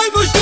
Koymuş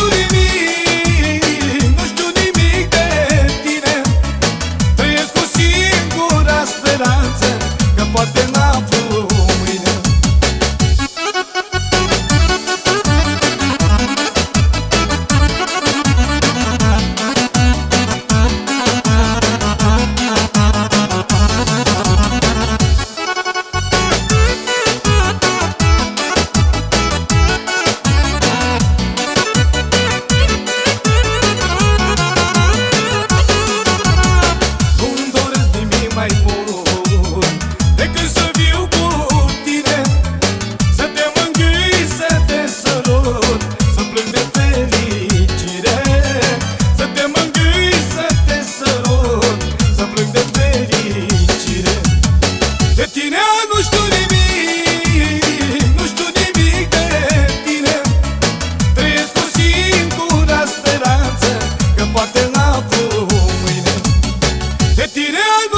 E tirei